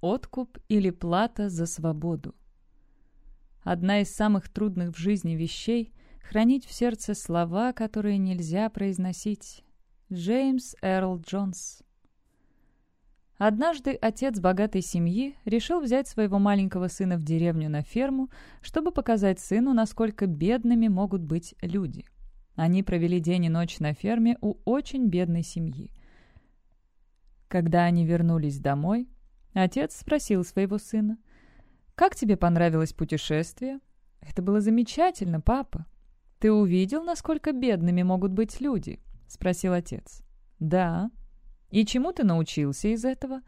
Откуп или плата за свободу. Одна из самых трудных в жизни вещей — хранить в сердце слова, которые нельзя произносить. Джеймс Эрл Джонс Однажды отец богатой семьи решил взять своего маленького сына в деревню на ферму, чтобы показать сыну, насколько бедными могут быть люди. Они провели день и ночь на ферме у очень бедной семьи. Когда они вернулись домой, отец спросил своего сына, «Как тебе понравилось путешествие?» «Это было замечательно, папа». «Ты увидел, насколько бедными могут быть люди?» — спросил отец. «Да», и чему ты научился из этого?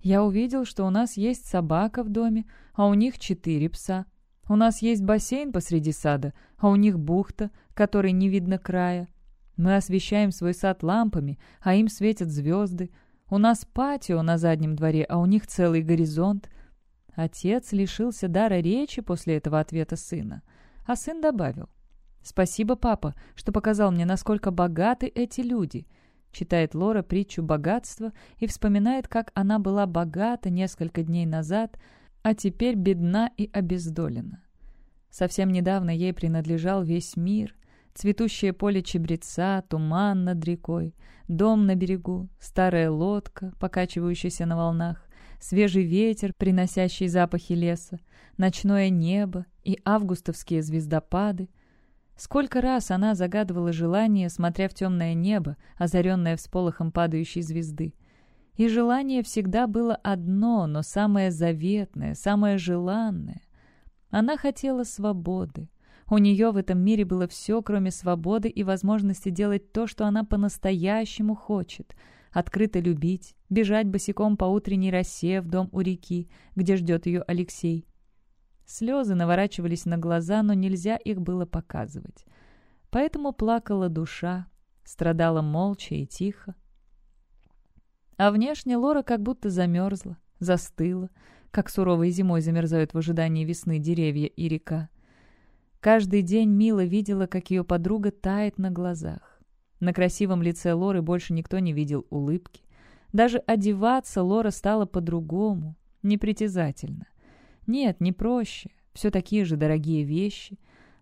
Я увидел, что у нас есть собака в доме, а у них четыре пса. У нас есть бассейн посреди сада, а у них бухта, которой не видно края. Мы освещаем свой сад лампами, а им светят звезды. У нас патио на заднем дворе, а у них целый горизонт. Отец лишился дара речи после этого ответа сына. А сын добавил. «Спасибо, папа, что показал мне, насколько богаты эти люди. Читает Лора притчу богатства и вспоминает, как она была богата несколько дней назад, а теперь бедна и обездолена. Совсем недавно ей принадлежал весь мир. Цветущее поле чебреца, туман над рекой, дом на берегу, старая лодка, покачивающаяся на волнах, свежий ветер, приносящий запахи леса, ночное небо и августовские звездопады — Сколько раз она загадывала желание, смотря в темное небо, озаренное всполохом падающей звезды. И желание всегда было одно, но самое заветное, самое желанное. Она хотела свободы. У нее в этом мире было все, кроме свободы и возможности делать то, что она по-настоящему хочет. Открыто любить, бежать босиком по утренней росе в дом у реки, где ждет ее Алексей. Слезы наворачивались на глаза, но нельзя их было показывать. Поэтому плакала душа, страдала молча и тихо. А внешне Лора как будто замерзла, застыла, как суровой зимой замерзают в ожидании весны деревья и река. Каждый день Мила видела, как ее подруга тает на глазах. На красивом лице Лоры больше никто не видел улыбки. Даже одеваться Лора стала по-другому, непритязательно. Нет, не проще. Все такие же дорогие вещи.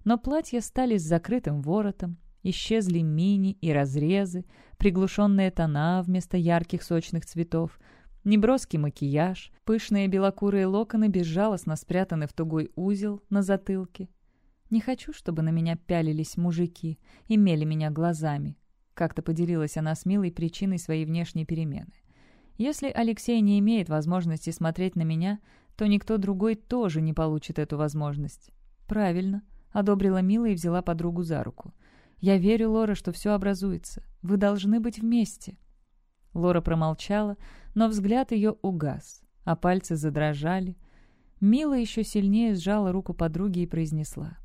Но платья стали с закрытым воротом, исчезли мини и разрезы, приглушенные тона вместо ярких сочных цветов, неброский макияж, пышные белокурые локоны безжалостно спрятаны в тугой узел на затылке. «Не хочу, чтобы на меня пялились мужики, имели меня глазами», как-то поделилась она с Милой причиной своей внешней перемены. «Если Алексей не имеет возможности смотреть на меня, то никто другой тоже не получит эту возможность. «Правильно», — одобрила Мила и взяла подругу за руку. «Я верю, Лора, что все образуется. Вы должны быть вместе». Лора промолчала, но взгляд ее угас, а пальцы задрожали. Мила еще сильнее сжала руку подруги и произнесла.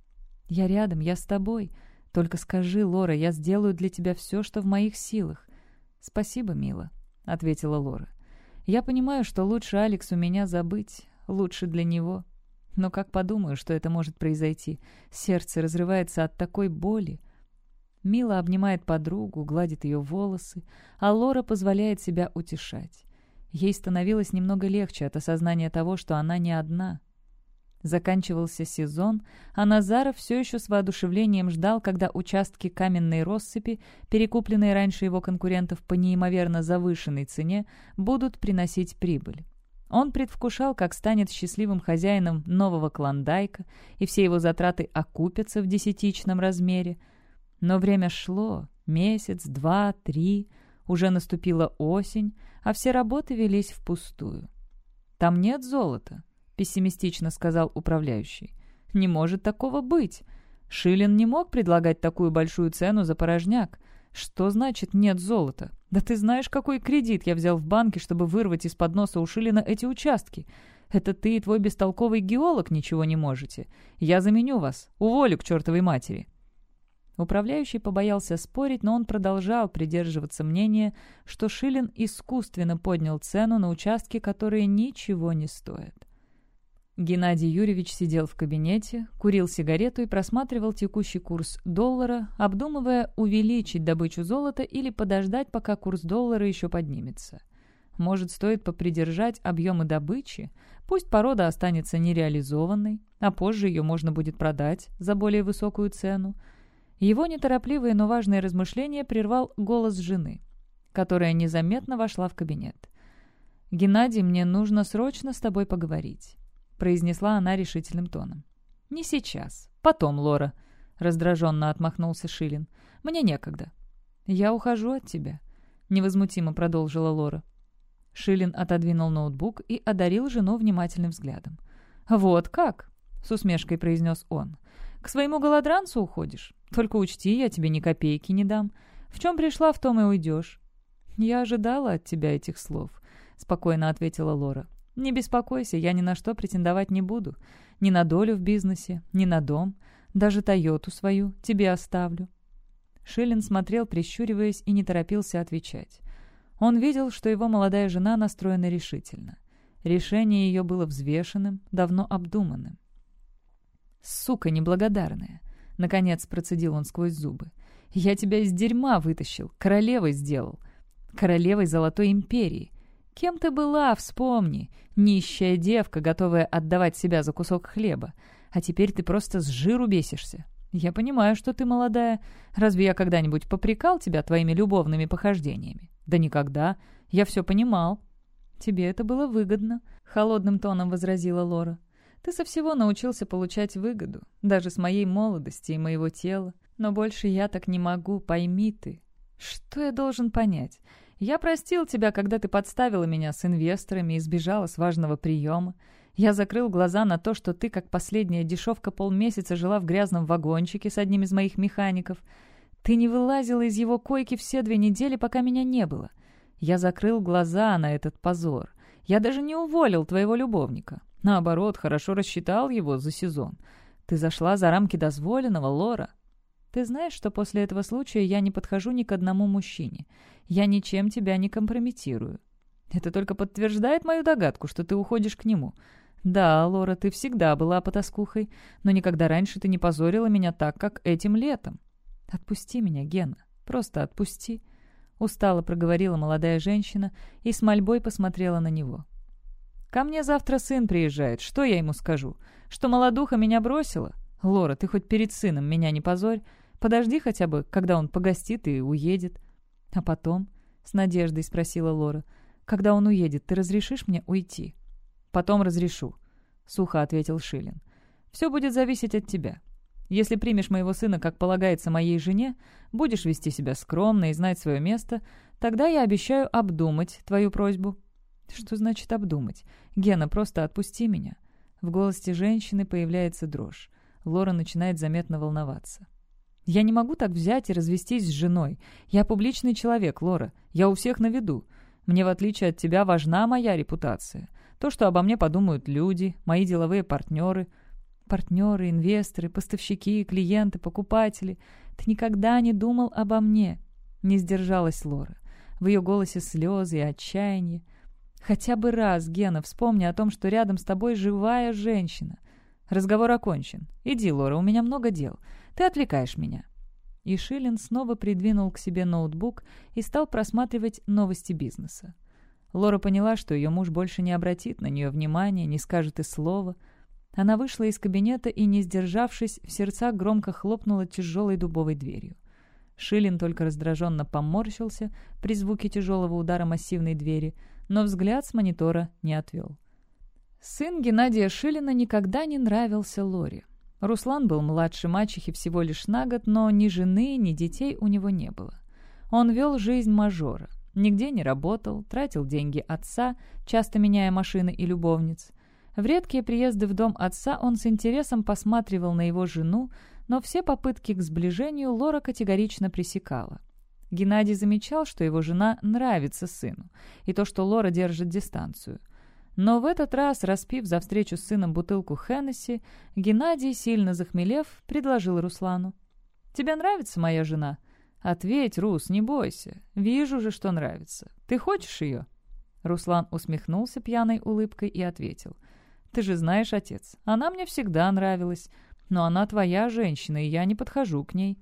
«Я рядом, я с тобой. Только скажи, Лора, я сделаю для тебя все, что в моих силах». «Спасибо, Мила», — ответила Лора. «Я понимаю, что лучше Алексу меня забыть, лучше для него. Но как подумаю, что это может произойти? Сердце разрывается от такой боли. Мила обнимает подругу, гладит ее волосы, а Лора позволяет себя утешать. Ей становилось немного легче от осознания того, что она не одна. Заканчивался сезон, а Назаров все еще с воодушевлением ждал, когда участки каменной россыпи, перекупленные раньше его конкурентов по неимоверно завышенной цене, будут приносить прибыль. Он предвкушал, как станет счастливым хозяином нового клондайка, и все его затраты окупятся в десятичном размере. Но время шло, месяц, два, три, уже наступила осень, а все работы велись впустую. «Там нет золота», — пессимистично сказал управляющий. «Не может такого быть. Шилин не мог предлагать такую большую цену за порожняк. Что значит «нет золота»? Да ты знаешь, какой кредит я взял в банке, чтобы вырвать из-под носа у Шилина эти участки? Это ты и твой бестолковый геолог ничего не можете. Я заменю вас. Уволю к чертовой матери». Управляющий побоялся спорить, но он продолжал придерживаться мнения, что Шилин искусственно поднял цену на участки, которые ничего не стоят. Геннадий Юрьевич сидел в кабинете, курил сигарету и просматривал текущий курс доллара, обдумывая, увеличить добычу золота или подождать, пока курс доллара еще поднимется. Может, стоит попридержать объемы добычи? Пусть порода останется нереализованной, а позже ее можно будет продать за более высокую цену. Его неторопливые, но важные размышления прервал голос жены, которая незаметно вошла в кабинет. «Геннадий, мне нужно срочно с тобой поговорить», — произнесла она решительным тоном. «Не сейчас. Потом, Лора», — раздраженно отмахнулся Шилин. «Мне некогда». «Я ухожу от тебя», — невозмутимо продолжила Лора. Шилин отодвинул ноутбук и одарил жену внимательным взглядом. «Вот как?» — с усмешкой произнес он. «К своему голодранцу уходишь? Только учти, я тебе ни копейки не дам. В чем пришла, в том и уйдешь». «Я ожидала от тебя этих слов», — спокойно ответила Лора. «Не беспокойся, я ни на что претендовать не буду. Ни на долю в бизнесе, ни на дом. Даже Тойоту свою тебе оставлю». Шиллин смотрел, прищуриваясь, и не торопился отвечать. Он видел, что его молодая жена настроена решительно. Решение ее было взвешенным, давно обдуманным. «Сука неблагодарная!» — наконец процедил он сквозь зубы. «Я тебя из дерьма вытащил, королевой сделал. Королевой Золотой Империи. Кем ты была, вспомни. Нищая девка, готовая отдавать себя за кусок хлеба. А теперь ты просто с жиру бесишься. Я понимаю, что ты молодая. Разве я когда-нибудь попрекал тебя твоими любовными похождениями? Да никогда. Я все понимал. Тебе это было выгодно, холодным тоном возразила Лора. Ты со всего научился получать выгоду, даже с моей молодости и моего тела. Но больше я так не могу, пойми ты. Что я должен понять? Я простил тебя, когда ты подставила меня с инвесторами и сбежала с важного приема. Я закрыл глаза на то, что ты, как последняя дешевка, полмесяца жила в грязном вагончике с одним из моих механиков. Ты не вылазила из его койки все две недели, пока меня не было. Я закрыл глаза на этот позор. Я даже не уволил твоего любовника. Наоборот, хорошо рассчитал его за сезон. Ты зашла за рамки дозволенного, Лора. Ты знаешь, что после этого случая я не подхожу ни к одному мужчине. Я ничем тебя не компрометирую. Это только подтверждает мою догадку, что ты уходишь к нему. Да, Лора, ты всегда была потаскухой, но никогда раньше ты не позорила меня так, как этим летом. «Отпусти меня, Гена, просто отпусти», — устало проговорила молодая женщина и с мольбой посмотрела на него. «Ко мне завтра сын приезжает, что я ему скажу? Что молодуха меня бросила? Лора, ты хоть перед сыном меня не позорь. Подожди хотя бы, когда он погостит и уедет». «А потом?» — с надеждой спросила Лора. «Когда он уедет, ты разрешишь мне уйти?» «Потом разрешу», — сухо ответил Шилин. «Все будет зависеть от тебя. Если примешь моего сына, как полагается моей жене, будешь вести себя скромно и знать свое место, тогда я обещаю обдумать твою просьбу». «Что значит обдумать? Гена, просто отпусти меня». В голосе женщины появляется дрожь. Лора начинает заметно волноваться. «Я не могу так взять и развестись с женой. Я публичный человек, Лора. Я у всех на виду. Мне, в отличие от тебя, важна моя репутация. То, что обо мне подумают люди, мои деловые партнеры — Партнеры, инвесторы, поставщики, клиенты, покупатели. Ты никогда не думал обо мне?» Не сдержалась Лора. В ее голосе слезы и отчаяние. «Хотя бы раз, Гена, вспомни о том, что рядом с тобой живая женщина. Разговор окончен. Иди, Лора, у меня много дел. Ты отвлекаешь меня». И Шилин снова придвинул к себе ноутбук и стал просматривать новости бизнеса. Лора поняла, что ее муж больше не обратит на нее внимания, не скажет и слова — она вышла из кабинета и, не сдержавшись, в сердцах громко хлопнула тяжелой дубовой дверью. Шилин только раздраженно поморщился при звуке тяжелого удара массивной двери, но взгляд с монитора не отвел. Сын Геннадия Шилина никогда не нравился Лоре. Руслан был младше мачехи всего лишь на год, но ни жены, ни детей у него не было. Он вел жизнь мажора, нигде не работал, тратил деньги отца, часто меняя машины и любовниц. В редкие приезды в дом отца он с интересом посматривал на его жену, но все попытки к сближению Лора категорично пресекала. Геннадий замечал, что его жена нравится сыну, и то, что Лора держит дистанцию. Но в этот раз, распив за встречу с сыном бутылку Хеннесси, Геннадий, сильно захмелев, предложил Руслану. «Тебе нравится моя жена?» «Ответь, Рус, не бойся. Вижу же, что нравится. Ты хочешь ее?» Руслан усмехнулся пьяной улыбкой и ответил. Ты же знаешь, отец, она мне всегда нравилась. Но она твоя женщина, и я не подхожу к ней.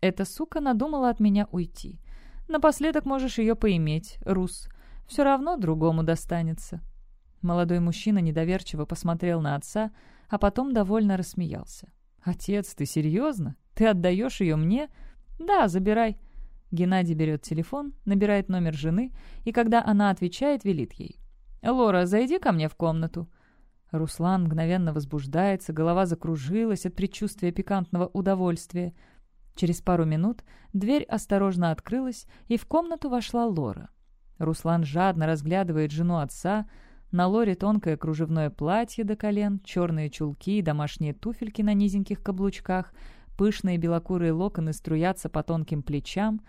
Эта сука надумала от меня уйти. Напоследок можешь ее поиметь, Рус. Все равно другому достанется». Молодой мужчина недоверчиво посмотрел на отца, а потом довольно рассмеялся. «Отец, ты серьезно? Ты отдаешь ее мне?» «Да, забирай». Геннадий берет телефон, набирает номер жены, и когда она отвечает, велит ей. «Лора, зайди ко мне в комнату». Руслан мгновенно возбуждается, голова закружилась от предчувствия пикантного удовольствия. Через пару минут дверь осторожно открылась, и в комнату вошла Лора. Руслан жадно разглядывает жену отца. На Лоре тонкое кружевное платье до колен, черные чулки и домашние туфельки на низеньких каблучках, пышные белокурые локоны струятся по тонким плечам.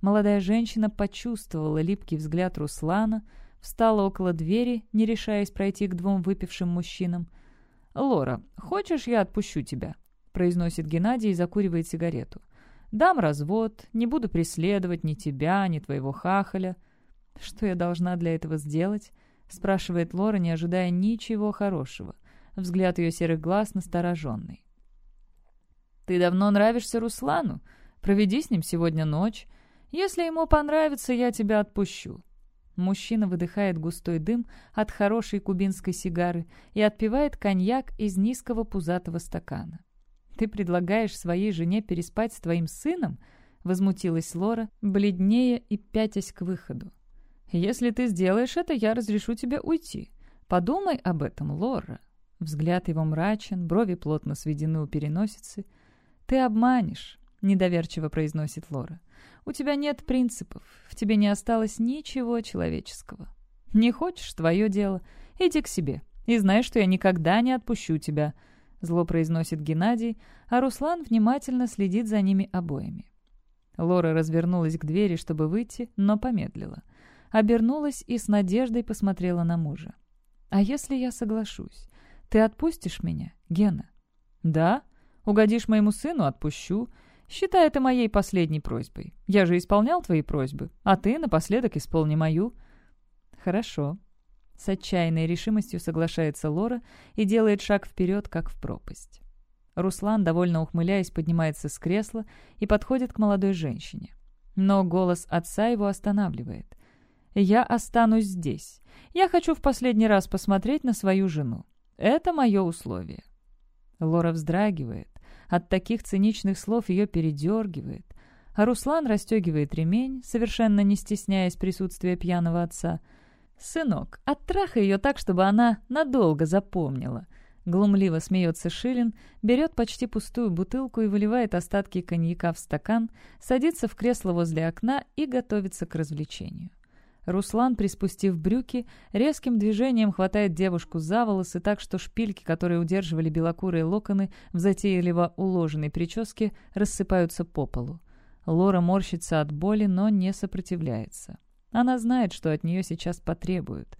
Молодая женщина почувствовала липкий взгляд Руслана — Встала около двери, не решаясь пройти к двум выпившим мужчинам. «Лора, хочешь, я отпущу тебя?» — произносит Геннадий и закуривает сигарету. «Дам развод, не буду преследовать ни тебя, ни твоего хахаля». «Что я должна для этого сделать?» — спрашивает Лора, не ожидая ничего хорошего. Взгляд ее серых глаз настороженный. «Ты давно нравишься Руслану. Проведи с ним сегодня ночь. Если ему понравится, я тебя отпущу. Мужчина выдыхает густой дым от хорошей кубинской сигары и отпивает коньяк из низкого пузатого стакана. «Ты предлагаешь своей жене переспать с твоим сыном?» — возмутилась Лора, бледнее и пятясь к выходу. «Если ты сделаешь это, я разрешу тебе уйти. Подумай об этом, Лора». Взгляд его мрачен, брови плотно сведены у переносицы. «Ты обманешь», — недоверчиво произносит Лора. У тебя нет принципов, в тебе не осталось ничего человеческого. Не хочешь — твое дело. Иди к себе. И знай, что я никогда не отпущу тебя», — зло произносит Геннадий, а Руслан внимательно следит за ними обоими. Лора развернулась к двери, чтобы выйти, но помедлила. Обернулась и с надеждой посмотрела на мужа. «А если я соглашусь? Ты отпустишь меня, Гена?» «Да. Угодишь моему сыну — отпущу. Считай это моей последней просьбой. Я же исполнял твои просьбы, а ты напоследок исполни мою». «Хорошо». С отчаянной решимостью соглашается Лора и делает шаг вперед, как в пропасть. Руслан, довольно ухмыляясь, поднимается с кресла и подходит к молодой женщине. Но голос отца его останавливает. «Я останусь здесь. Я хочу в последний раз посмотреть на свою жену. Это мое условие». Лора вздрагивает, от таких циничных слов ее передергивает. А Руслан расстегивает ремень, совершенно не стесняясь присутствия пьяного отца. «Сынок, оттрахай ее так, чтобы она надолго запомнила». Глумливо смеется Шилин, берет почти пустую бутылку и выливает остатки коньяка в стакан, садится в кресло возле окна и готовится к развлечению. Руслан, приспустив брюки, резким движением хватает девушку за волосы так, что шпильки, которые удерживали белокурые локоны в затейливо уложенной прическе, рассыпаются по полу. Лора морщится от боли, но не сопротивляется. Она знает, что от нее сейчас потребуют.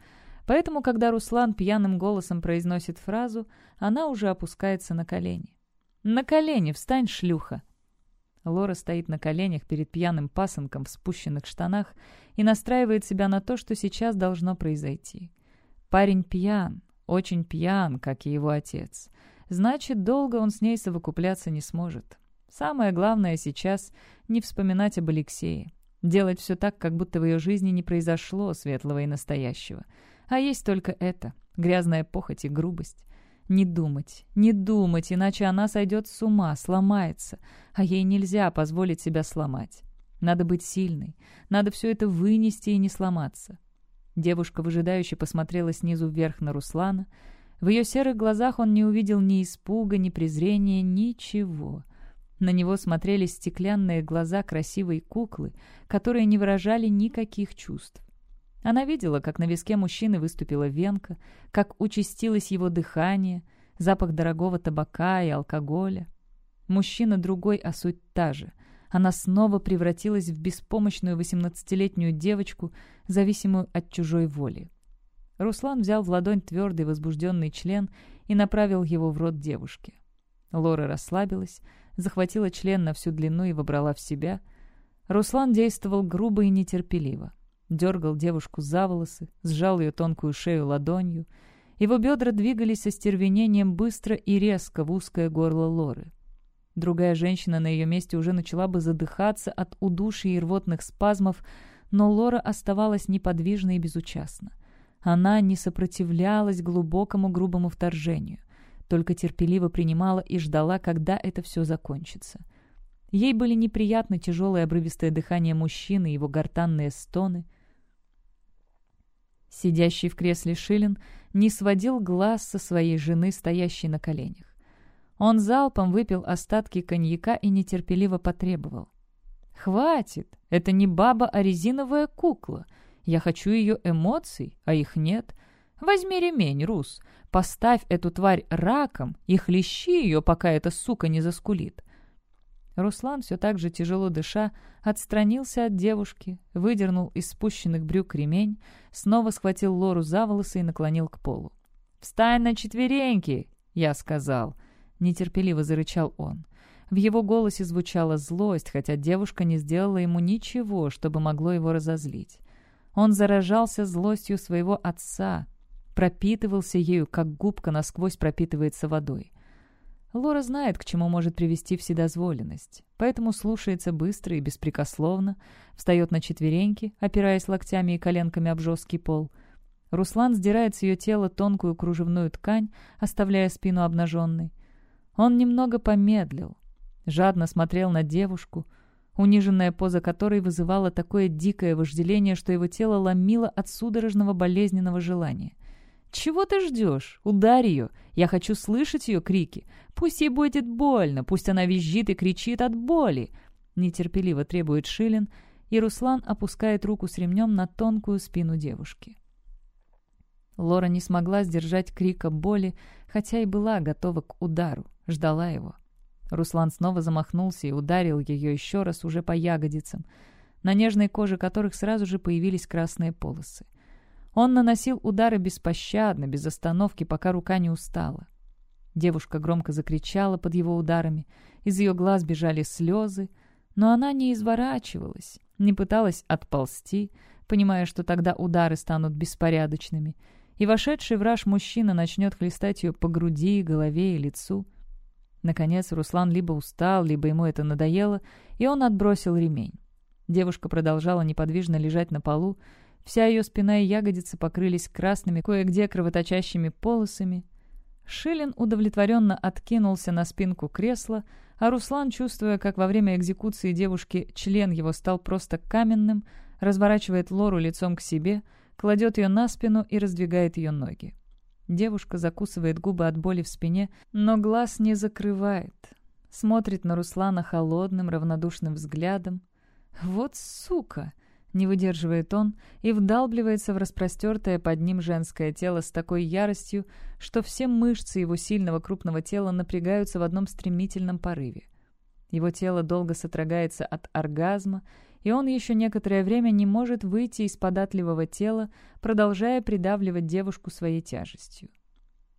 Поэтому, когда Руслан пьяным голосом произносит фразу, она уже опускается на колени. «На колени! Встань, шлюха!» Лора стоит на коленях перед пьяным пасынком в спущенных штанах и настраивает себя на то, что сейчас должно произойти. Парень пьян, очень пьян, как и его отец. Значит, долго он с ней совокупляться не сможет. Самое главное сейчас — не вспоминать об Алексее. Делать все так, как будто в ее жизни не произошло светлого и настоящего. А есть только это — грязная похоть и грубость. Не думать, не думать, иначе она сойдет с ума, сломается, а ей нельзя позволить себя сломать. Надо быть сильной, надо все это вынести и не сломаться. Девушка выжидающе посмотрела снизу вверх на Руслана. В ее серых глазах он не увидел ни испуга, ни презрения, ничего. На него смотрели стеклянные глаза красивой куклы, которые не выражали никаких чувств. Она видела, как на виске мужчины выступила венка, как участилось его дыхание, запах дорогого табака и алкоголя. Мужчина другой, а суть та же. Она снова превратилась в беспомощную восемнадцатилетнюю девочку, зависимую от чужой воли. Руслан взял в ладонь твердый возбужденный член и направил его в рот девушки. Лора расслабилась, захватила член на всю длину и вобрала в себя. Руслан действовал грубо и нетерпеливо дергал девушку за волосы, сжал ее тонкую шею ладонью. Его бедра двигались со стервенением быстро и резко в узкое горло Лоры. Другая женщина на ее месте уже начала бы задыхаться от удушья и рвотных спазмов, но Лора оставалась неподвижна и безучастна. Она не сопротивлялась глубокому грубому вторжению, только терпеливо принимала и ждала, когда это все закончится. Ей были неприятны тяжелое обрывистое дыхание мужчины, его гортанные стоны. Сидящий в кресле Шилин не сводил глаз со своей жены, стоящей на коленях. Он залпом выпил остатки коньяка и нетерпеливо потребовал. «Хватит! Это не баба, а резиновая кукла. Я хочу ее эмоций, а их нет. Возьми ремень, Рус, поставь эту тварь раком и хлещи ее, пока эта сука не заскулит». Руслан, все так же тяжело дыша, отстранился от девушки, выдернул из спущенных брюк ремень, снова схватил Лору за волосы и наклонил к полу. «Встань на четвереньки!» — я сказал. Нетерпеливо зарычал он. В его голосе звучала злость, хотя девушка не сделала ему ничего, чтобы могло его разозлить. Он заражался злостью своего отца, пропитывался ею, как губка насквозь пропитывается водой. Лора знает, к чему может привести вседозволенность, поэтому слушается быстро и беспрекословно, встает на четвереньки, опираясь локтями и коленками об жесткий пол. Руслан сдирает с ее тела тонкую кружевную ткань, оставляя спину обнаженной. Он немного помедлил, жадно смотрел на девушку, униженная поза которой вызывала такое дикое вожделение, что его тело ломило от судорожного болезненного желания. «Чего ты ждешь? Ударь ее! Я хочу слышать ее крики! Пусть ей будет больно, пусть она визжит и кричит от боли!» Нетерпеливо требует Шилин, и Руслан опускает руку с ремнем на тонкую спину девушки. Лора не смогла сдержать крика боли, хотя и была готова к удару, ждала его. Руслан снова замахнулся и ударил ее еще раз уже по ягодицам, на нежной коже которых сразу же появились красные полосы. Он наносил удары беспощадно, без остановки, пока рука не устала. Девушка громко закричала под его ударами, из ее глаз бежали слезы, но она не изворачивалась, не пыталась отползти, понимая, что тогда удары станут беспорядочными, и вошедший враж мужчина начнет хлестать ее по груди, голове и лицу. Наконец Руслан либо устал, либо ему это надоело, и он отбросил ремень. Девушка продолжала неподвижно лежать на полу, Вся ее спина и ягодицы покрылись красными, кое-где кровоточащими полосами. Шилин удовлетворенно откинулся на спинку кресла, а Руслан, чувствуя, как во время экзекуции девушки член его стал просто каменным, разворачивает Лору лицом к себе, кладет ее на спину и раздвигает ее ноги. Девушка закусывает губы от боли в спине, но глаз не закрывает. Смотрит на Руслана холодным, равнодушным взглядом. «Вот сука!» Не выдерживает он и вдалбливается в распростертое под ним женское тело с такой яростью, что все мышцы его сильного крупного тела напрягаются в одном стремительном порыве. Его тело долго сотрагается от оргазма, и он еще некоторое время не может выйти из податливого тела, продолжая придавливать девушку своей тяжестью.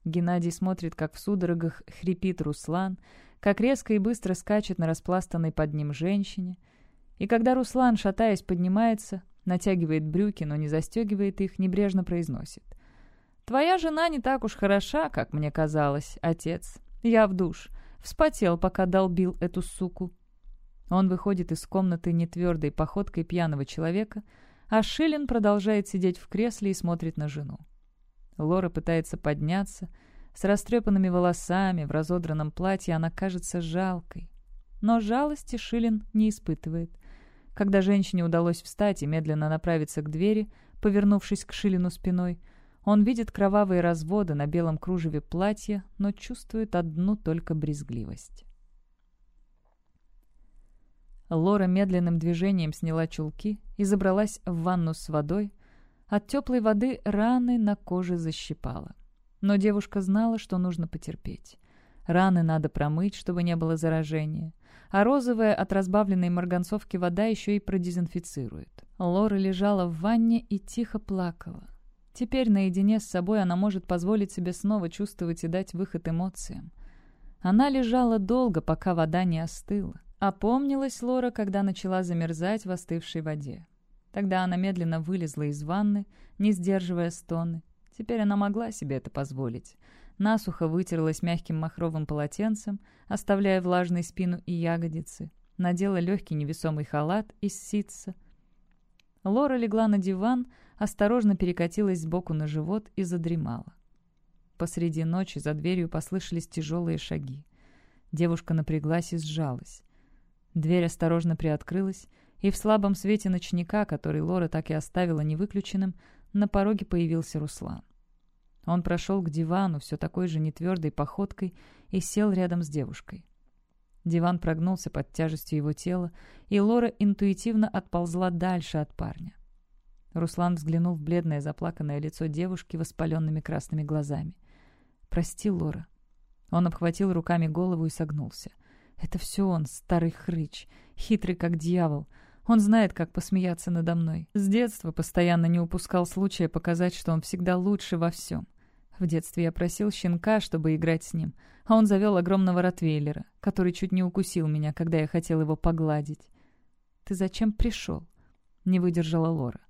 Геннадий смотрит, как в судорогах хрипит Руслан, как резко и быстро скачет на распластанной под ним женщине — и когда Руслан, шатаясь, поднимается, натягивает брюки, но не застегивает их, небрежно произносит. «Твоя жена не так уж хороша, как мне казалось, отец. Я в душ. Вспотел, пока долбил эту суку». Он выходит из комнаты нетвердой походкой пьяного человека, а Шилин продолжает сидеть в кресле и смотрит на жену. Лора пытается подняться. С растрепанными волосами, в разодранном платье она кажется жалкой. Но жалости Шилин не испытывает. Когда женщине удалось встать и медленно направиться к двери, повернувшись к Шилину спиной, он видит кровавые разводы на белом кружеве платья, но чувствует одну только брезгливость. Лора медленным движением сняла чулки и забралась в ванну с водой. От теплой воды раны на коже защипала. Но девушка знала, что нужно потерпеть. Раны надо промыть, чтобы не было заражения а розовая от разбавленной марганцовки вода еще и продезинфицирует. Лора лежала в ванне и тихо плакала. Теперь наедине с собой она может позволить себе снова чувствовать и дать выход эмоциям. Она лежала долго, пока вода не остыла. Опомнилась Лора, когда начала замерзать в остывшей воде. Тогда она медленно вылезла из ванны, не сдерживая стоны. Теперь она могла себе это позволить насухо вытерлась мягким махровым полотенцем, оставляя влажной спину и ягодицы, надела легкий невесомый халат из ситца. Лора легла на диван, осторожно перекатилась сбоку на живот и задремала. Посреди ночи за дверью послышались тяжелые шаги. Девушка напряглась и сжалась. Дверь осторожно приоткрылась, и в слабом свете ночника, который Лора так и оставила невыключенным, на пороге появился Руслан. Он прошел к дивану все такой же нетвердой походкой и сел рядом с девушкой. Диван прогнулся под тяжестью его тела, и Лора интуитивно отползла дальше от парня. Руслан взглянул в бледное заплаканное лицо девушки воспаленными красными глазами. «Прости, Лора». Он обхватил руками голову и согнулся. «Это все он, старый хрыч, хитрый как дьявол. Он знает, как посмеяться надо мной. С детства постоянно не упускал случая показать, что он всегда лучше во всем. В детстве я просил щенка, чтобы играть с ним, а он завел огромного ротвейлера, который чуть не укусил меня, когда я хотел его погладить. «Ты зачем пришел?» — не выдержала Лора.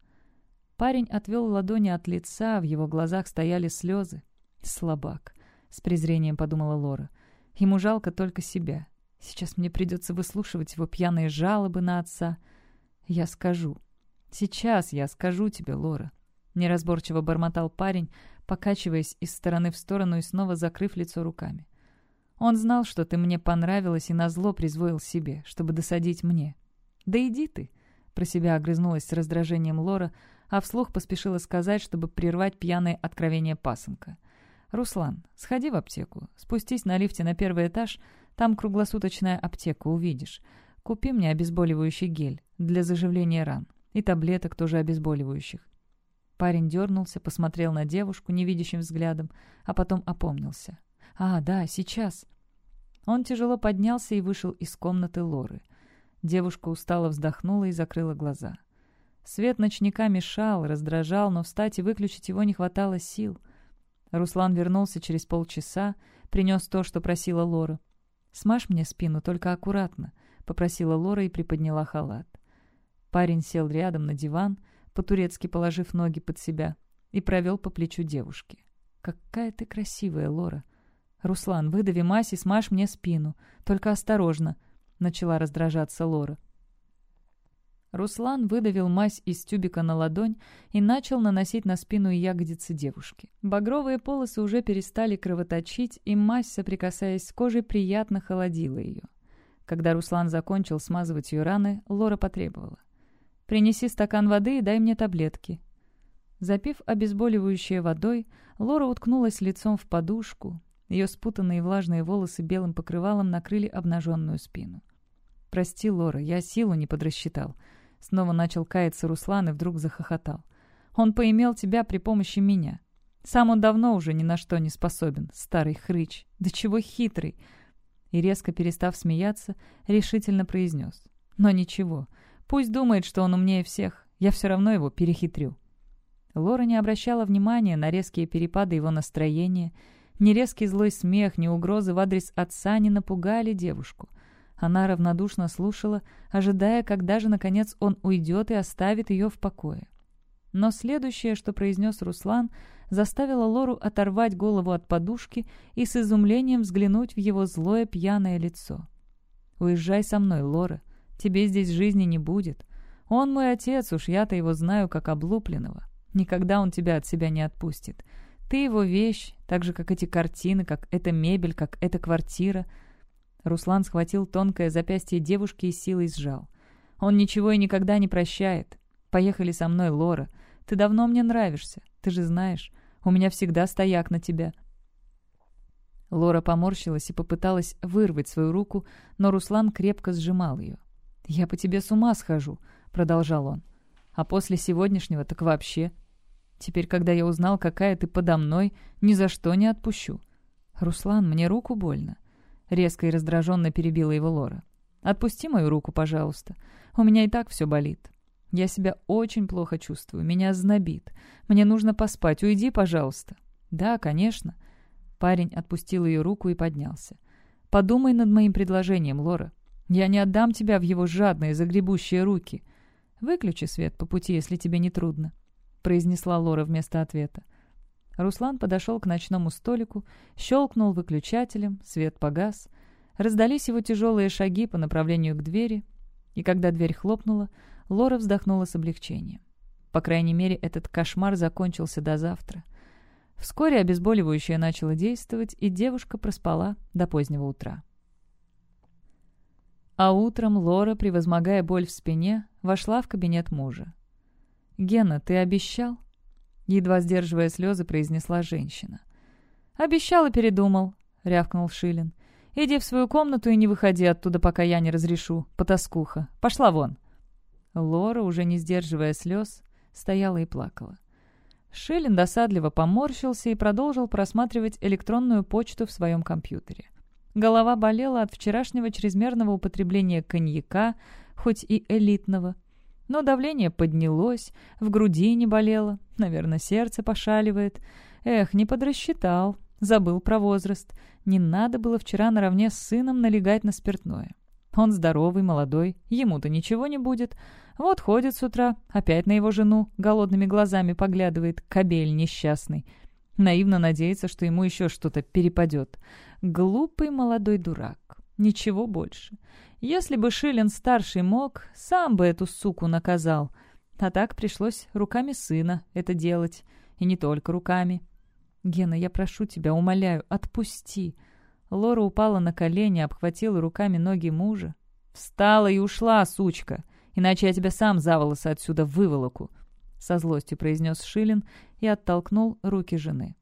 Парень отвел ладони от лица, в его глазах стояли слезы. «Слабак», — с презрением подумала Лора. «Ему жалко только себя. Сейчас мне придется выслушивать его пьяные жалобы на отца. Я скажу. Сейчас я скажу тебе, Лора». Неразборчиво бормотал парень, покачиваясь из стороны в сторону и снова закрыв лицо руками. «Он знал, что ты мне понравилась и назло призвоил себе, чтобы досадить мне. Да иди ты!» Про себя огрызнулась с раздражением Лора, а вслух поспешила сказать, чтобы прервать пьяное откровение пасынка. «Руслан, сходи в аптеку, спустись на лифте на первый этаж, там круглосуточная аптека, увидишь. Купи мне обезболивающий гель для заживления ран и таблеток тоже обезболивающих. Парень дернулся, посмотрел на девушку невидящим взглядом, а потом опомнился. «А, да, сейчас». Он тяжело поднялся и вышел из комнаты Лоры. Девушка устало вздохнула и закрыла глаза. Свет ночника мешал, раздражал, но встать и выключить его не хватало сил. Руслан вернулся через полчаса, принес то, что просила Лора. «Смажь мне спину, только аккуратно», — попросила Лора и приподняла халат. Парень сел рядом на диван, — по-турецки положив ноги под себя, и провел по плечу девушки. «Какая ты красивая, Лора!» «Руслан, выдави мазь и смажь мне спину. Только осторожно!» — начала раздражаться Лора. Руслан выдавил мазь из тюбика на ладонь и начал наносить на спину и ягодицы девушки. Багровые полосы уже перестали кровоточить, и мазь, соприкасаясь с кожей, приятно холодила ее. Когда Руслан закончил смазывать ее раны, Лора потребовала. Принеси стакан воды и дай мне таблетки». Запив обезболивающее водой, Лора уткнулась лицом в подушку. Ее спутанные влажные волосы белым покрывалом накрыли обнаженную спину. «Прости, Лора, я силу не подрасчитал». Снова начал каяться Руслан и вдруг захохотал. «Он поимел тебя при помощи меня. Сам он давно уже ни на что не способен, старый хрыч. Да чего хитрый!» И резко перестав смеяться, решительно произнес. «Но ничего, Пусть думает, что он умнее всех. Я все равно его перехитрю». Лора не обращала внимания на резкие перепады его настроения. Ни резкий злой смех, ни угрозы в адрес отца не напугали девушку. Она равнодушно слушала, ожидая, когда же, наконец, он уйдет и оставит ее в покое. Но следующее, что произнес Руслан, заставило Лору оторвать голову от подушки и с изумлением взглянуть в его злое пьяное лицо. «Уезжай со мной, Лора», Тебе здесь жизни не будет. Он мой отец, уж я-то его знаю как облупленного. Никогда он тебя от себя не отпустит. Ты его вещь, так же, как эти картины, как эта мебель, как эта квартира». Руслан схватил тонкое запястье девушки и силой сжал. «Он ничего и никогда не прощает. Поехали со мной, Лора. Ты давно мне нравишься, ты же знаешь. У меня всегда стояк на тебя». Лора поморщилась и попыталась вырвать свою руку, но Руслан крепко сжимал ее. «Я по тебе с ума схожу», — продолжал он. «А после сегодняшнего так вообще. Теперь, когда я узнал, какая ты подо мной, ни за что не отпущу». «Руслан, мне руку больно», — резко и раздраженно перебила его Лора. «Отпусти мою руку, пожалуйста. У меня и так все болит. Я себя очень плохо чувствую, меня знобит. Мне нужно поспать, уйди, пожалуйста». «Да, конечно». Парень отпустил ее руку и поднялся. «Подумай над моим предложением, Лора. Я не отдам тебя в его жадные, загребущие руки. Выключи свет по пути, если тебе не трудно», — произнесла Лора вместо ответа. Руслан подошел к ночному столику, щелкнул выключателем, свет погас. Раздались его тяжелые шаги по направлению к двери, и когда дверь хлопнула, Лора вздохнула с облегчением. По крайней мере, этот кошмар закончился до завтра. Вскоре обезболивающее начало действовать, и девушка проспала до позднего утра. А утром Лора, превозмогая боль в спине, вошла в кабинет мужа. «Гена, ты обещал?» Едва сдерживая слезы, произнесла женщина. «Обещал и передумал», — рявкнул Шилин. «Иди в свою комнату и не выходи оттуда, пока я не разрешу, потаскуха. Пошла вон». Лора, уже не сдерживая слез, стояла и плакала. Шиллин досадливо поморщился и продолжил просматривать электронную почту в своем компьютере. Голова болела от вчерашнего чрезмерного употребления коньяка, хоть и элитного. Но давление поднялось, в груди не болело, наверное, сердце пошаливает. Эх, не подрасчитал, забыл про возраст. Не надо было вчера наравне с сыном налегать на спиртное. Он здоровый, молодой, ему-то ничего не будет. Вот ходит с утра, опять на его жену, голодными глазами поглядывает, кобель несчастный. Наивно надеется, что ему еще что-то перепадет. Глупый молодой дурак. Ничего больше. Если бы Шилин-старший мог, сам бы эту суку наказал. А так пришлось руками сына это делать. И не только руками. «Гена, я прошу тебя, умоляю, отпусти!» Лора упала на колени, обхватила руками ноги мужа. «Встала и ушла, сучка, иначе я тебя сам за волосы отсюда выволоку», — со злостью произнес Шилин и оттолкнул руки жены.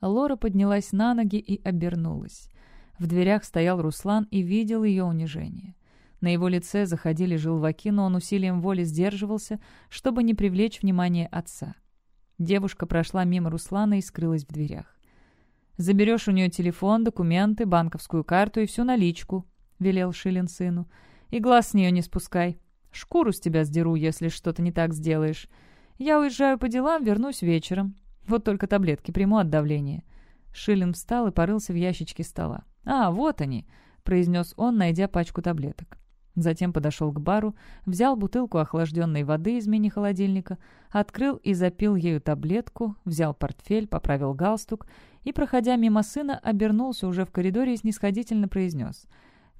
Лора поднялась на ноги и обернулась. В дверях стоял Руслан и видел ее унижение. На его лице заходили желваки, но он усилием воли сдерживался, чтобы не привлечь внимание отца. Девушка прошла мимо Руслана и скрылась в дверях. Заберешь у нее телефон, документы, банковскую карту и всю наличку», — велел Шилин сыну. «И глаз с нее не спускай. Шкуру с тебя сдеру, если что-то не так сделаешь. Я уезжаю по делам, вернусь вечером. Вот только таблетки приму от давления». Шилин встал и порылся в ящичке стола. «А, вот они», — произнес он, найдя пачку таблеток. Затем подошел к бару, взял бутылку охлажденной воды из мини-холодильника, открыл и запил ею таблетку, взял портфель, поправил галстук и, проходя мимо сына, обернулся уже в коридоре и снисходительно произнес.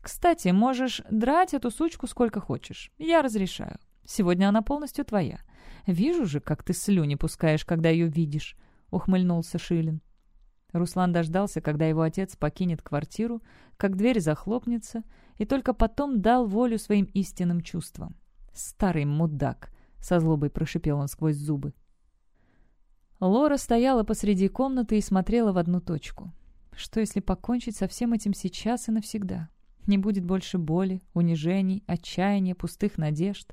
«Кстати, можешь драть эту сучку сколько хочешь. Я разрешаю. Сегодня она полностью твоя. Вижу же, как ты слюни пускаешь, когда ее видишь», — ухмыльнулся Шилин. Руслан дождался, когда его отец покинет квартиру, как дверь захлопнется, и только потом дал волю своим истинным чувствам. «Старый мудак!» — со злобой прошипел он сквозь зубы. Лора стояла посреди комнаты и смотрела в одну точку. Что если покончить со всем этим сейчас и навсегда? Не будет больше боли, унижений, отчаяния, пустых надежд.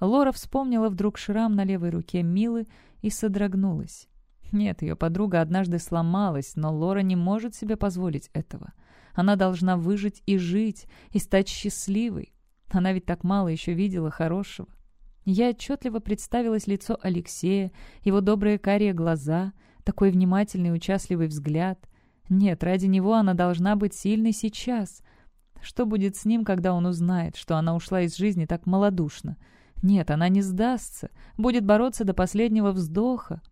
Лора вспомнила вдруг шрам на левой руке Милы и содрогнулась. Нет, ее подруга однажды сломалась, но Лора не может себе позволить этого. Она должна выжить и жить, и стать счастливой. Она ведь так мало еще видела хорошего. Я отчетливо представилось лицо Алексея, его добрые карие глаза, такой внимательный и участливый взгляд. Нет, ради него она должна быть сильной сейчас. Что будет с ним, когда он узнает, что она ушла из жизни так малодушно? Нет, она не сдастся, будет бороться до последнего вздоха.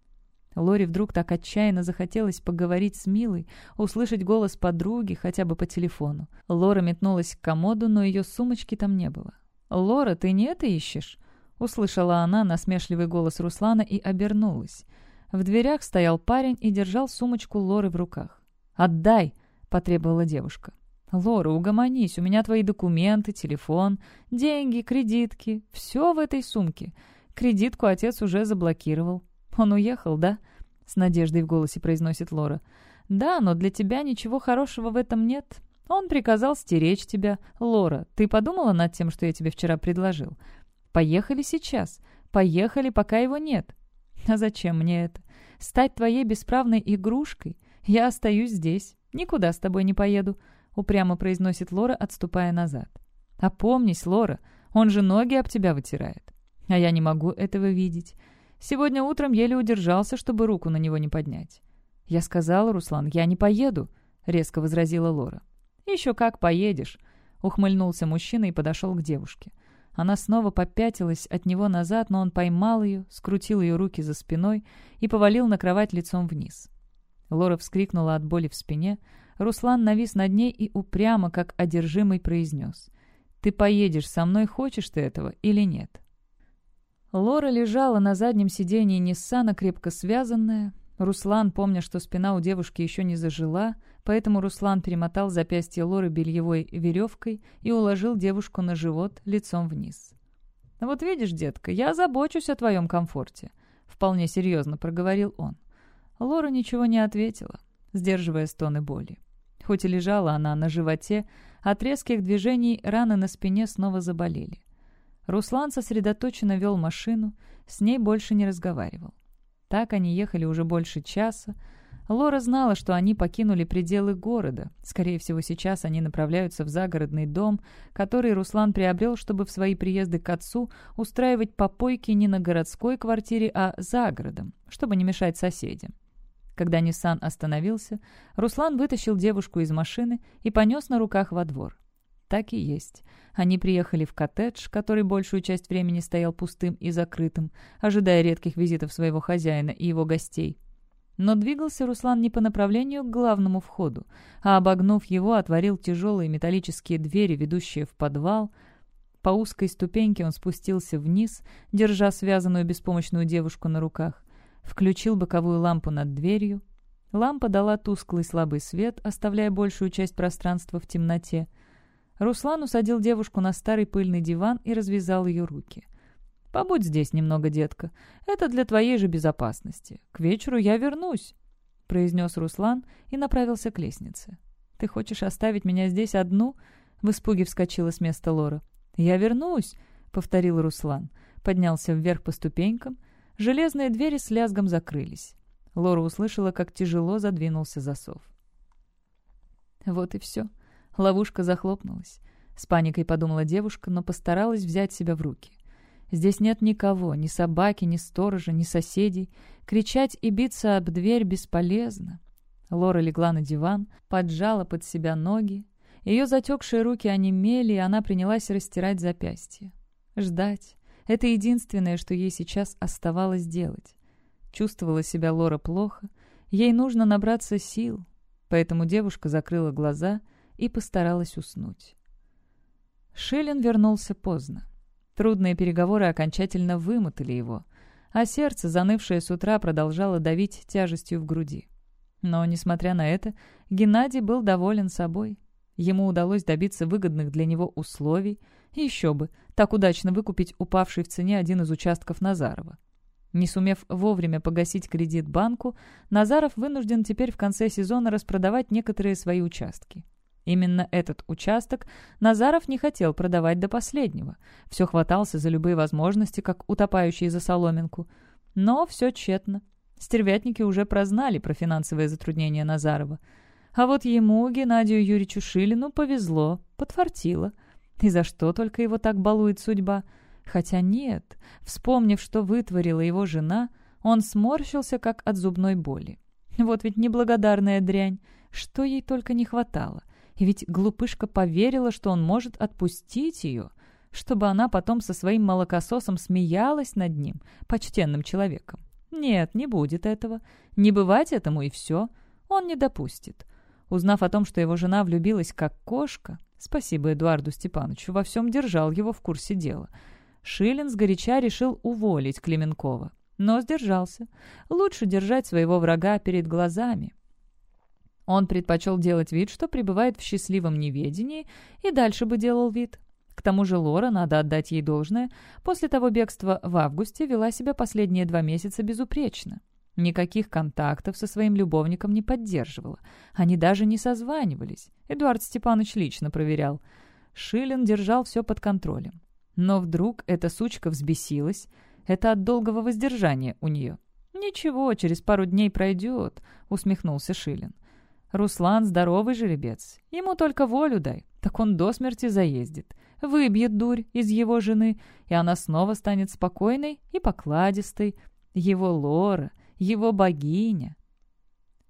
Лори вдруг так отчаянно захотелось поговорить с Милой, услышать голос подруги хотя бы по телефону. Лора метнулась к комоду, но ее сумочки там не было. «Лора, ты не это ищешь?» Услышала она насмешливый голос Руслана и обернулась. В дверях стоял парень и держал сумочку Лоры в руках. «Отдай!» — потребовала девушка. «Лора, угомонись, у меня твои документы, телефон, деньги, кредитки. Все в этой сумке. Кредитку отец уже заблокировал. «Он уехал, да?» — с надеждой в голосе произносит Лора. «Да, но для тебя ничего хорошего в этом нет. Он приказал стеречь тебя. Лора, ты подумала над тем, что я тебе вчера предложил? Поехали сейчас. Поехали, пока его нет. А зачем мне это? Стать твоей бесправной игрушкой? Я остаюсь здесь. Никуда с тобой не поеду», — упрямо произносит Лора, отступая назад. «Опомнись, Лора, он же ноги об тебя вытирает. А я не могу этого видеть. Сегодня утром еле удержался, чтобы руку на него не поднять. «Я сказала, Руслан, я не поеду», — резко возразила Лора. «Еще как поедешь», — ухмыльнулся мужчина и подошел к девушке. Она снова попятилась от него назад, но он поймал ее, скрутил ее руки за спиной и повалил на кровать лицом вниз. Лора вскрикнула от боли в спине. Руслан навис над ней и упрямо, как одержимый, произнес. Ты поедешь со мной, хочешь ты этого или нет?» Лора лежала на заднем сидении Ниссана, крепко связанная. Руслан, помня, что спина у девушки еще не зажила, поэтому Руслан перемотал запястье Лоры бельевой веревкой и уложил девушку на живот лицом вниз. «Вот видишь, детка, я забочусь о твоем комфорте», — вполне серьезно проговорил он. Лора ничего не ответила, сдерживая стоны боли. Хоть и лежала она на животе, от резких движений раны на спине снова заболели. Руслан сосредоточенно вел машину, с ней больше не разговаривал. Так они ехали уже больше часа. Лора знала, что они покинули пределы города. Скорее всего, сейчас они направляются в загородный дом, который Руслан приобрел, чтобы в свои приезды к отцу устраивать попойки не на городской квартире, а за городом, чтобы не мешать соседям. Когда Ниссан остановился, Руслан вытащил девушку из машины и понес на руках во двор. Так и есть. Они приехали в коттедж, который большую часть времени стоял пустым и закрытым, ожидая редких визитов своего хозяина и его гостей. Но двигался Руслан не по направлению к главному входу, а, обогнув его, отворил тяжелые металлические двери, ведущие в подвал. По узкой ступеньке он спустился вниз, держа связанную беспомощную девушку на руках. Включил боковую лампу над дверью. Лампа дала тусклый слабый свет, оставляя большую часть пространства в темноте — Руслан усадил девушку на старый пыльный диван и развязал ее руки. «Побудь здесь немного, детка. Это для твоей же безопасности. К вечеру я вернусь», — произнес Руслан и направился к лестнице. «Ты хочешь оставить меня здесь одну?» — в испуге вскочила с места Лора. «Я вернусь», — повторил Руслан. Поднялся вверх по ступенькам. Железные двери с лязгом закрылись. Лора услышала, как тяжело задвинулся засов. Вот и все. Ловушка захлопнулась. С паникой подумала девушка, но постаралась взять себя в руки. Здесь нет никого, ни собаки, ни сторожа, ни соседей. Кричать и биться об дверь бесполезно. Лора легла на диван, поджала под себя ноги. Ее затекшие руки онемели, и она принялась растирать запястья. Ждать. Это единственное, что ей сейчас оставалось делать. Чувствовала себя Лора плохо. Ей нужно набраться сил. Поэтому девушка закрыла глаза и постаралась уснуть. Шиллин вернулся поздно. Трудные переговоры окончательно вымотали его, а сердце, занывшее с утра, продолжало давить тяжестью в груди. Но, несмотря на это, Геннадий был доволен собой. Ему удалось добиться выгодных для него условий, еще бы, так удачно выкупить упавший в цене один из участков Назарова. Не сумев вовремя погасить кредит банку, Назаров вынужден теперь в конце сезона распродавать некоторые свои участки. Именно этот участок Назаров не хотел продавать до последнего. Все хватался за любые возможности, как утопающий за соломинку. Но все тщетно. Стервятники уже прознали про финансовые затруднения Назарова. А вот ему, Геннадию Юрьевичу Шилину, повезло, подфартило. И за что только его так балует судьба? Хотя нет, вспомнив, что вытворила его жена, он сморщился, как от зубной боли. Вот ведь неблагодарная дрянь, что ей только не хватало. И ведь глупышка поверила, что он может отпустить ее, чтобы она потом со своим молокососом смеялась над ним, почтенным человеком. Нет, не будет этого. Не бывать этому и все. Он не допустит. Узнав о том, что его жена влюбилась как кошка, спасибо Эдуарду Степановичу, во всем держал его в курсе дела, Шилин сгоряча решил уволить Клеменкова. Но сдержался. Лучше держать своего врага перед глазами. Он предпочел делать вид, что пребывает в счастливом неведении, и дальше бы делал вид. К тому же Лора, надо отдать ей должное, после того бегства в августе вела себя последние два месяца безупречно. Никаких контактов со своим любовником не поддерживала. Они даже не созванивались. Эдуард Степанович лично проверял. Шилин держал все под контролем. Но вдруг эта сучка взбесилась. Это от долгого воздержания у нее. «Ничего, через пару дней пройдет», — усмехнулся Шилин. Руслан здоровый жеребец. Ему только волю дай, так он до смерти заездит. Выбьет дурь из его жены, и она снова станет спокойной и покладистой. Его Лора, его богиня.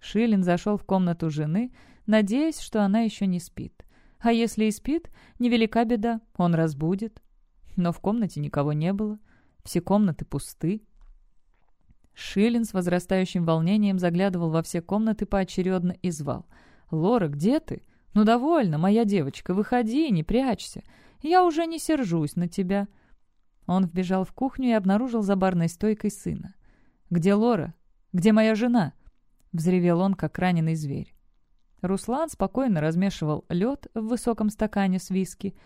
Шилин зашел в комнату жены, надеясь, что она еще не спит. А если и спит, невелика беда, он разбудит. Но в комнате никого не было. Все комнаты пусты. Шилин с возрастающим волнением заглядывал во все комнаты поочередно и звал. «Лора, где ты? Ну, довольно, моя девочка, выходи, не прячься. Я уже не сержусь на тебя». Он вбежал в кухню и обнаружил за барной стойкой сына. «Где Лора? Где моя жена?» — взревел он, как раненый зверь. Руслан спокойно размешивал лед в высоком стакане с виски.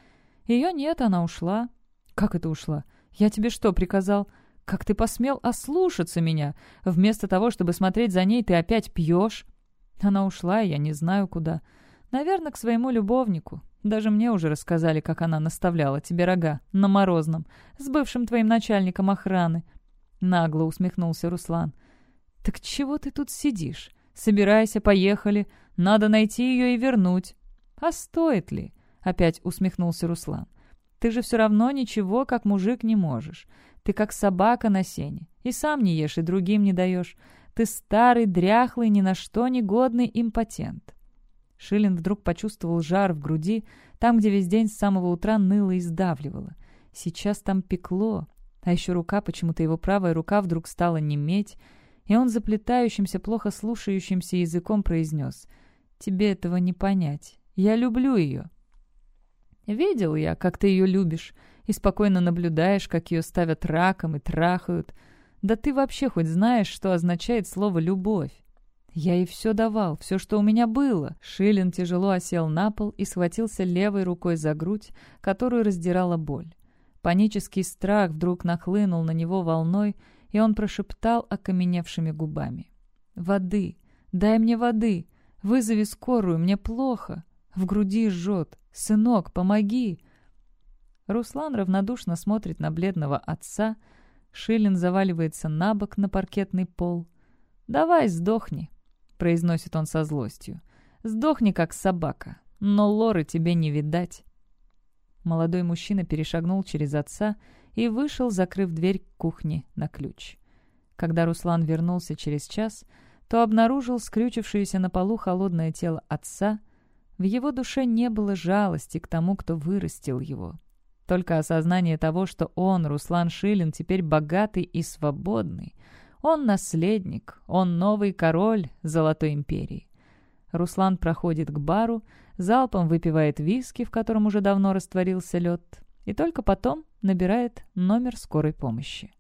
«Ее нет, она ушла». «Как это ушла? Я тебе что, приказал? Как ты посмел ослушаться меня? Вместо того, чтобы смотреть за ней, ты опять пьешь?» Она ушла, и я не знаю куда. Наверное, к своему любовнику. Даже мне уже рассказали, как она наставляла тебе рога на Морозном с бывшим твоим начальником охраны. Нагло усмехнулся Руслан. «Так чего ты тут сидишь? Собирайся, поехали. Надо найти ее и вернуть». «А стоит ли?» — опять усмехнулся Руслан. «Ты же все равно ничего, как мужик, не можешь. Ты как собака на сене. И сам не ешь, и другим не даешь. Ты старый, дряхлый, ни на что негодный импотент. Шилин вдруг почувствовал жар в груди, там, где весь день с самого утра ныло и сдавливало. Сейчас там пекло, а еще рука, почему-то его правая рука вдруг стала неметь, и он заплетающимся, плохо слушающимся языком произнес «Тебе этого не понять. Я люблю ее». «Видел я, как ты ее любишь, и спокойно наблюдаешь, как ее ставят раком и трахают. Да ты вообще хоть знаешь, что означает слово «любовь»?» Я ей все давал, все, что у меня было. Шилин тяжело осел на пол и схватился левой рукой за грудь, которую раздирала боль. Панический страх вдруг нахлынул на него волной, и он прошептал окаменевшими губами. «Воды! Дай мне воды! Вызови скорую, мне плохо! В груди жжет! Сынок, помоги!» Руслан равнодушно смотрит на бледного отца. Шилин заваливается на бок на паркетный пол. «Давай, сдохни!» — произносит он со злостью. «Сдохни, как собака, но Лоры тебе не видать». Молодой мужчина перешагнул через отца и вышел, закрыв дверь кухни на ключ. Когда Руслан вернулся через час, то обнаружил скрючившееся на полу холодное тело отца. В его душе не было жалости к тому, кто вырастил его. Только осознание того, что он, Руслан Шилин, теперь богатый и свободный — он наследник, он новый король Золотой Империи. Руслан проходит к бару, залпом выпивает виски, в котором уже давно растворился лед, и только потом набирает номер скорой помощи.